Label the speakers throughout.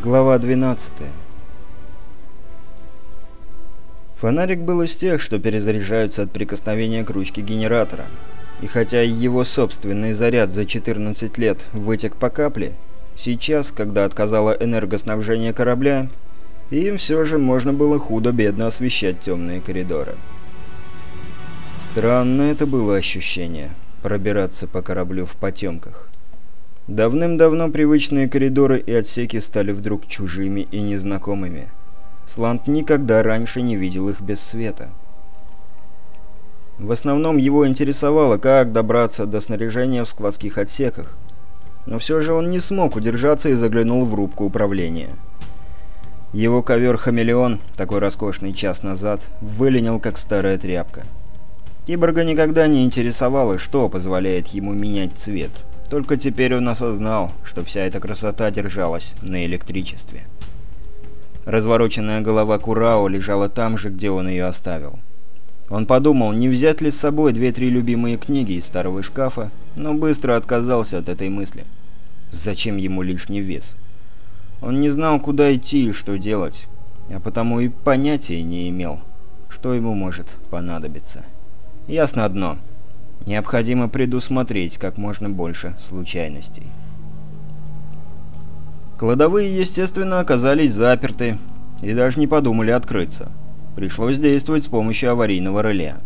Speaker 1: Глава 12 Фонарик был из тех, что перезаряжаются от прикосновения к ручке генератора. И хотя его собственный заряд за 14 лет вытек по капле, сейчас, когда отказало энергоснабжение корабля, им все же можно было худо-бедно освещать темные коридоры. Странное это было ощущение – пробираться по кораблю в потемках. Давным-давно привычные коридоры и отсеки стали вдруг чужими и незнакомыми. Слант никогда раньше не видел их без света. В основном его интересовало, как добраться до снаряжения в складских отсеках. Но все же он не смог удержаться и заглянул в рубку управления. Его ковер-хамелеон, такой роскошный час назад, выленил как старая тряпка. Киборга никогда не интересовало, что позволяет ему менять цвет – только теперь он осознал, что вся эта красота держалась на электричестве. Развороченная голова Курао лежала там же, где он ее оставил. Он подумал, не взять ли с собой две-три любимые книги из старого шкафа, но быстро отказался от этой мысли. Зачем ему лишний вес? Он не знал, куда идти и что делать, а потому и понятия не имел, что ему может понадобиться. Ясно одно — Необходимо предусмотреть как можно больше случайностей. Кладовые, естественно, оказались заперты и даже не подумали открыться. Пришлось действовать с помощью аварийного реле.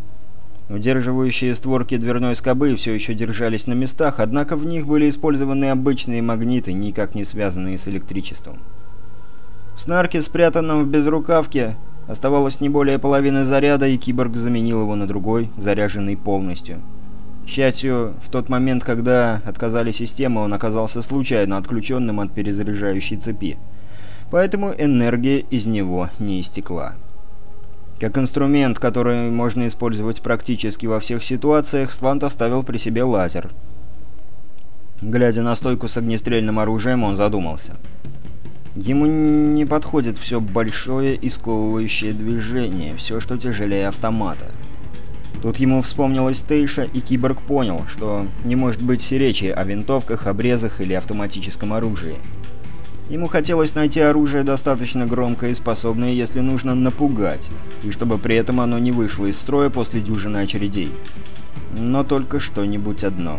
Speaker 1: Удерживающие створки дверной скобы все еще держались на местах, однако в них были использованы обычные магниты, никак не связанные с электричеством. В снарке, спрятанном в безрукавке, оставалось не более половины заряда, и киборг заменил его на другой, заряженный полностью. К счастью, в тот момент, когда отказали системы, он оказался случайно отключенным от перезаряжающей цепи. Поэтому энергия из него не истекла. Как инструмент, который можно использовать практически во всех ситуациях, Слант оставил при себе лазер. Глядя на стойку с огнестрельным оружием, он задумался. Ему не подходит все большое и сковывающее движение, все, что тяжелее автомата. Тут ему вспомнилась Тейша, и Киборг понял, что не может быть речи о винтовках, обрезах или автоматическом оружии. Ему хотелось найти оружие достаточно громкое и способное, если нужно, напугать, и чтобы при этом оно не вышло из строя после дюжины очередей. Но только что-нибудь одно.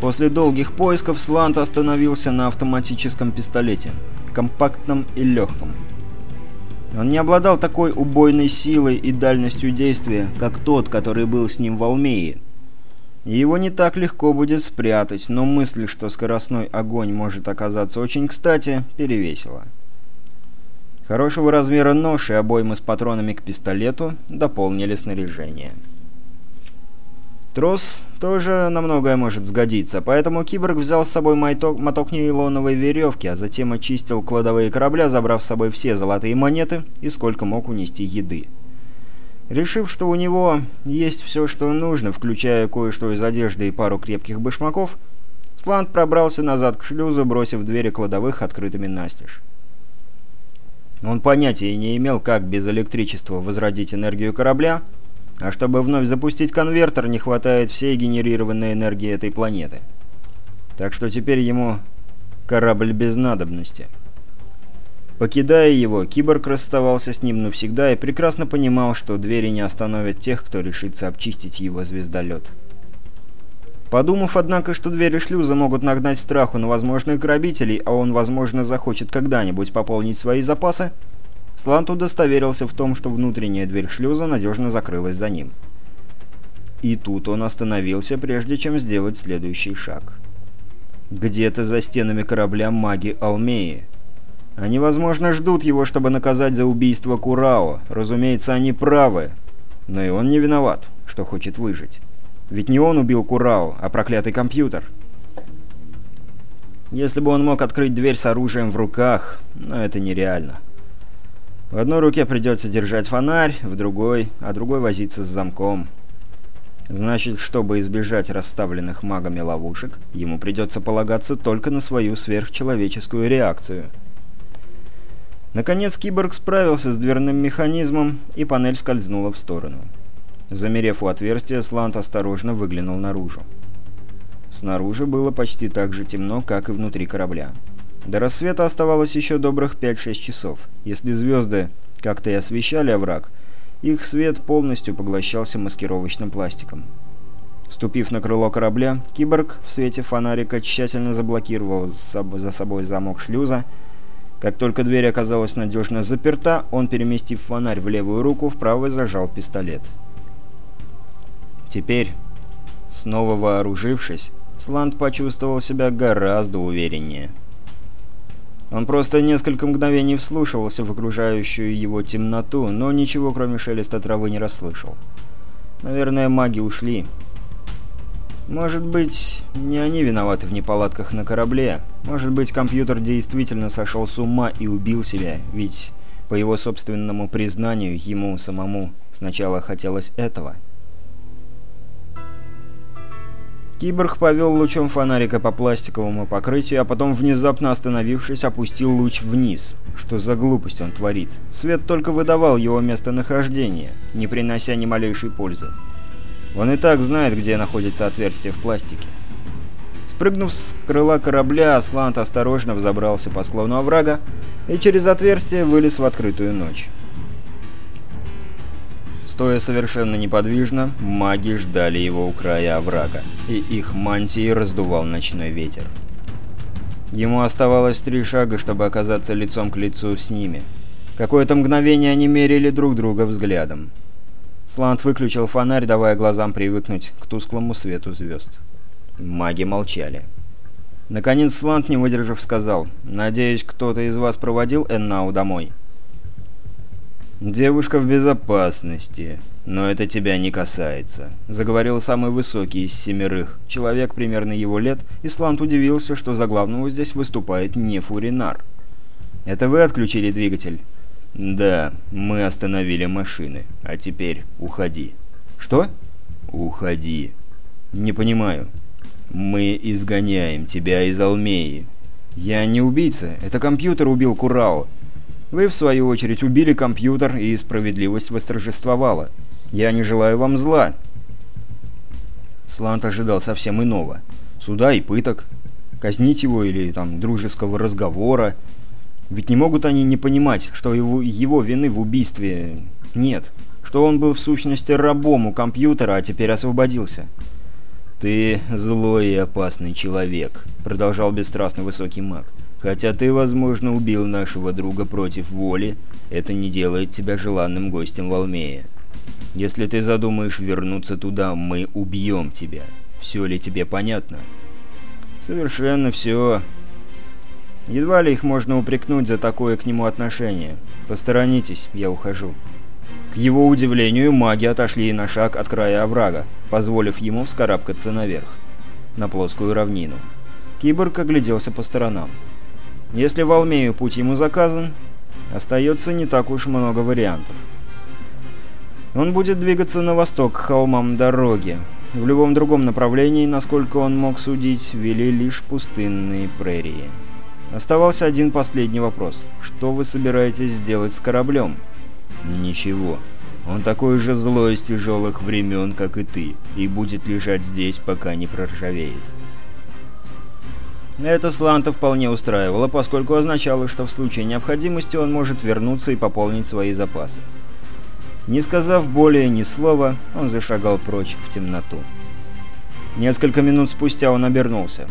Speaker 1: После долгих поисков Слант остановился на автоматическом пистолете, компактном и легком. Он не обладал такой убойной силой и дальностью действия, как тот, который был с ним в Алмее. Его не так легко будет спрятать, но мысль, что скоростной огонь может оказаться очень кстати, перевесила. Хорошего размера нож и обоймы с патронами к пистолету дополнили снаряжение. Трос тоже на многое может сгодиться, поэтому киборг взял с собой моток, моток нейлоновой веревки, а затем очистил кладовые корабля, забрав с собой все золотые монеты и сколько мог унести еды. Решив, что у него есть все, что нужно, включая кое-что из одежды и пару крепких башмаков, Сланд пробрался назад к шлюзу, бросив двери кладовых открытыми настежь. Он понятия не имел, как без электричества возродить энергию корабля, а чтобы вновь запустить конвертер, не хватает всей генерированной энергии этой планеты. Так что теперь ему корабль без надобности. Покидая его, киборг расставался с ним навсегда и прекрасно понимал, что двери не остановят тех, кто решится обчистить его звездолет. Подумав, однако, что двери шлюза могут нагнать страху на возможных грабителей, а он, возможно, захочет когда-нибудь пополнить свои запасы, Слант удостоверился в том, что внутренняя дверь шлюза надежно закрылась за ним. И тут он остановился, прежде чем сделать следующий шаг. Где-то за стенами корабля маги Алмеи. Они, возможно, ждут его, чтобы наказать за убийство Курао. Разумеется, они правы. Но и он не виноват, что хочет выжить. Ведь не он убил Курао, а проклятый компьютер. Если бы он мог открыть дверь с оружием в руках, но это нереально. В одной руке придется держать фонарь, в другой, а другой возиться с замком. Значит, чтобы избежать расставленных магами ловушек, ему придется полагаться только на свою сверхчеловеческую реакцию. Наконец киборг справился с дверным механизмом, и панель скользнула в сторону. Замерев у отверстия, Слант осторожно выглянул наружу. Снаружи было почти так же темно, как и внутри корабля. До рассвета оставалось еще добрых 5-6 часов. Если звезды как-то и освещали овраг, их свет полностью поглощался маскировочным пластиком. Ступив на крыло корабля, киборг в свете фонарика тщательно заблокировал за собой замок шлюза. Как только дверь оказалась надежно заперта, он, переместив фонарь в левую руку, в правой зажал пистолет. Теперь, снова вооружившись, Сланд почувствовал себя гораздо увереннее. Он просто несколько мгновений вслушивался в окружающую его темноту, но ничего кроме шелеста травы не расслышал. Наверное, маги ушли. Может быть, не они виноваты в неполадках на корабле. Может быть, компьютер действительно сошел с ума и убил себя, ведь, по его собственному признанию, ему самому сначала хотелось этого. Киборг повел лучом фонарика по пластиковому покрытию, а потом, внезапно остановившись, опустил луч вниз. Что за глупость он творит? Свет только выдавал его местонахождение, не принося ни малейшей пользы. Он и так знает, где находится отверстие в пластике. Спрыгнув с крыла корабля, Аслант осторожно взобрался по склону оврага и через отверстие вылез в открытую ночь. Стоя совершенно неподвижно, маги ждали его у края оврага, и их мантии раздувал ночной ветер. Ему оставалось три шага, чтобы оказаться лицом к лицу с ними. Какое-то мгновение они мерили друг друга взглядом. Сланд выключил фонарь, давая глазам привыкнуть к тусклому свету звезд. Маги молчали. Наконец Сланд, не выдержав, сказал, «Надеюсь, кто-то из вас проводил Эннау домой?» «Девушка в безопасности, но это тебя не касается», — заговорил самый высокий из семерых, человек примерно его лет, и Слант удивился, что за главного здесь выступает не Фуринар. «Это вы отключили двигатель?» «Да, мы остановили машины, а теперь уходи». «Что?» «Уходи». «Не понимаю». «Мы изгоняем тебя из Алмеи». «Я не убийца, это компьютер убил Курао. Вы, в свою очередь, убили компьютер, и справедливость восторжествовала. Я не желаю вам зла». Слант ожидал совсем иного. Суда и пыток. Казнить его или, там, дружеского разговора. Ведь не могут они не понимать, что его, его вины в убийстве нет. Что он был в сущности рабом у компьютера, а теперь освободился. «Ты злой и опасный человек», — продолжал бесстрастно высокий маг. Хотя ты, возможно, убил нашего друга против воли, это не делает тебя желанным гостем в Алмее. Если ты задумаешь вернуться туда, мы убьем тебя. Все ли тебе понятно? Совершенно все. Едва ли их можно упрекнуть за такое к нему отношение. Посторонитесь, я ухожу. К его удивлению, маги отошли на шаг от края оврага, позволив ему вскарабкаться наверх, на плоскую равнину. Киборг огляделся по сторонам. Если в Алмею путь ему заказан, остается не так уж много вариантов. Он будет двигаться на восток к холмам дороги. В любом другом направлении, насколько он мог судить, вели лишь пустынные прерии. Оставался один последний вопрос. Что вы собираетесь сделать с кораблем? Ничего. Он такой же злой из тяжелых времен, как и ты, и будет лежать здесь, пока не проржавеет. Это Сланта вполне устраивало, поскольку означало, что в случае необходимости он может вернуться и пополнить свои запасы. Не сказав более ни слова, он зашагал прочь в темноту. Несколько минут спустя он обернулся.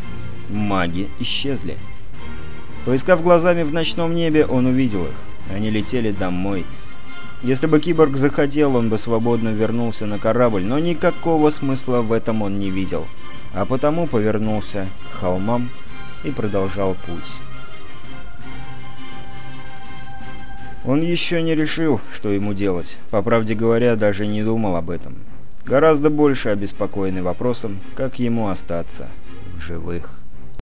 Speaker 1: Маги исчезли. Поискав глазами в ночном небе, он увидел их. Они летели домой. Если бы киборг захотел, он бы свободно вернулся на корабль, но никакого смысла в этом он не видел. А потому повернулся к холмам и продолжал путь. Он еще не решил, что ему делать. По правде говоря, даже не думал об этом. Гораздо больше обеспокоенный вопросом, как ему остаться в живых.